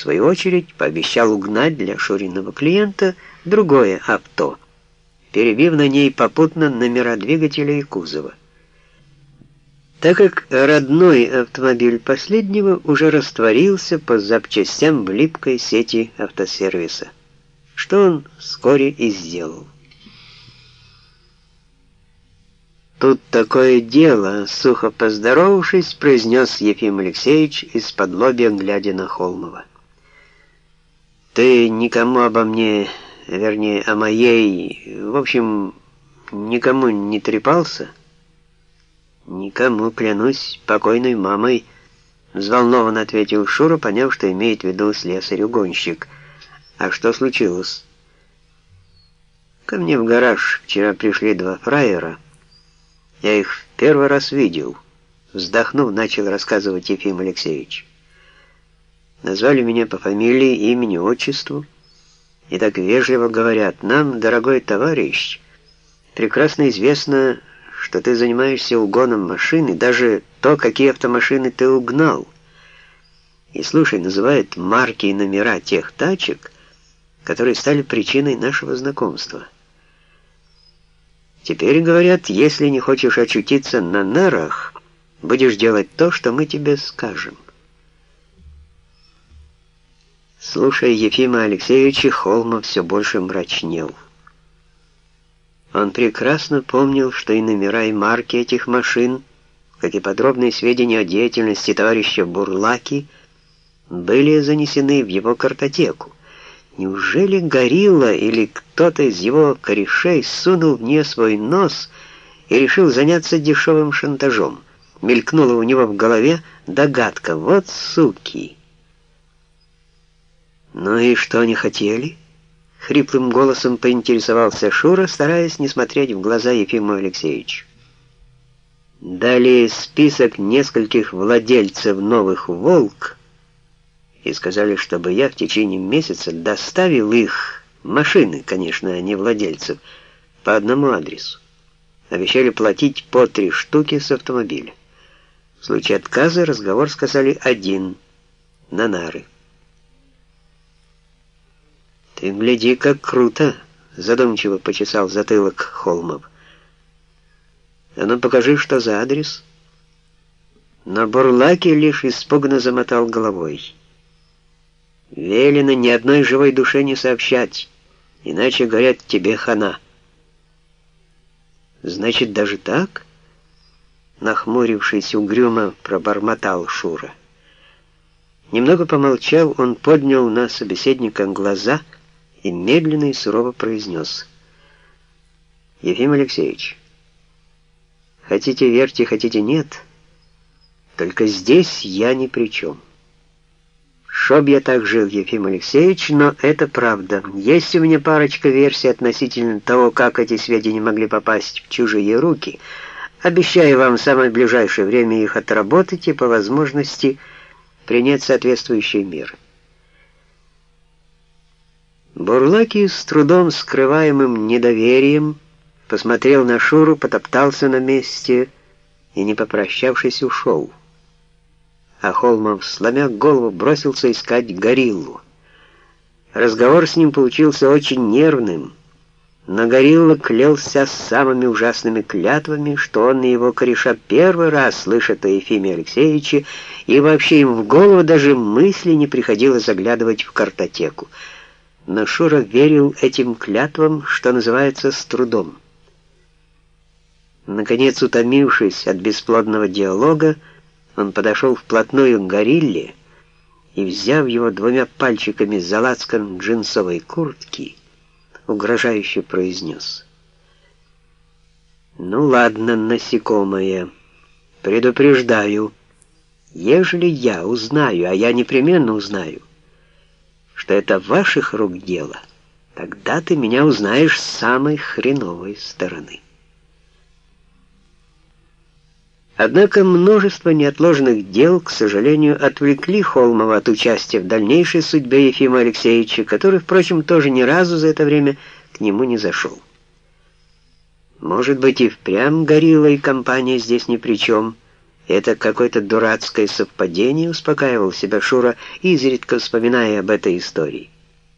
свою очередь, пообещал угнать для Шуриного клиента другое авто, перебив на ней попутно номера двигателя и кузова. Так как родной автомобиль последнего уже растворился по запчастям в липкой сети автосервиса, что он вскоре и сделал. «Тут такое дело», — сухо поздоровавшись, произнес Ефим Алексеевич из-под лобья, глядя на Холмова. «Ты никому обо мне, вернее, о моей, в общем, никому не трепался?» «Никому, клянусь, покойной мамой», — взволнованно ответил Шура, поняв, что имеет в виду слесарь-угонщик. «А что случилось?» «Ко мне в гараж вчера пришли два фраера». Я их в первый раз видел. Вздохнув, начал рассказывать Ефим Алексеевич. Назвали меня по фамилии, имени, отчеству. И так вежливо говорят, нам, дорогой товарищ, прекрасно известно, что ты занимаешься угоном машины, даже то, какие автомашины ты угнал. И, слушай, называют марки и номера тех тачек, которые стали причиной нашего знакомства. Теперь говорят, если не хочешь очутиться на нарах, будешь делать то, что мы тебе скажем. Слушая Ефима Алексеевича, Холмов все больше мрачнел. Он прекрасно помнил, что и номера, и марки этих машин, как и подробные сведения о деятельности товарища Бурлаки, были занесены в его картотеку. Неужели горилла или кто-то из его корешей сунул в нее свой нос и решил заняться дешевым шантажом? Мелькнула у него в голове догадка. Вот суки! Ну и что они хотели? Хриплым голосом поинтересовался Шура, стараясь не смотреть в глаза Ефиму Алексеевичу. Дали список нескольких владельцев новых «Волк», и сказали, чтобы я в течение месяца доставил их, машины, конечно, а не владельцев, по одному адресу. Обещали платить по три штуки с автомобиля. В случае отказа разговор сказали один, на нары. «Ты гляди, как круто!» — задумчиво почесал затылок Холмов. «А ну покажи, что за адрес?» Но Бурлаки лишь испуганно замотал головой. Велено ни одной живой душе не сообщать, иначе, говорят, тебе хана. Значит, даже так? Нахмурившись угрюмо, пробормотал Шура. Немного помолчал, он поднял на собеседника глаза и медленно и сурово произнес. «Ефим Алексеевич, хотите верьте, хотите нет, только здесь я ни при чем». Чтоб я так жил, Ефим Алексеевич, но это правда. Есть у меня парочка версий относительно того, как эти сведения могли попасть в чужие руки. Обещаю вам в самое ближайшее время их отработать и по возможности принять соответствующие меры. Бурлаки с трудом скрываемым недоверием посмотрел на Шуру, потоптался на месте и, не попрощавшись, ушел а Холмов, сломя голову, бросился искать гориллу. Разговор с ним получился очень нервным, но горилла клялся самыми ужасными клятвами, что он и его кореша первый раз слышат о Ефиме Алексеевиче, и вообще им в голову даже мысли не приходило заглядывать в картотеку. Но Шура верил этим клятвам, что называется, с трудом. Наконец, утомившись от бесплодного диалога, он подошел вплотную к горилле и, взяв его двумя пальчиками за лацкан джинсовой куртки, угрожающе произнес. «Ну ладно, насекомое, предупреждаю, ежели я узнаю, а я непременно узнаю, что это ваших рук дело, тогда ты меня узнаешь с самой хреновой стороны». Однако множество неотложных дел, к сожалению, отвлекли Холмова от участия в дальнейшей судьбе Ефима Алексеевича, который, впрочем, тоже ни разу за это время к нему не зашел. Может быть, и впрямь горилла и компания здесь ни при чем, Это какое-то дурацкое совпадение, успокаивал себя Шура, изредка вспоминая об этой истории.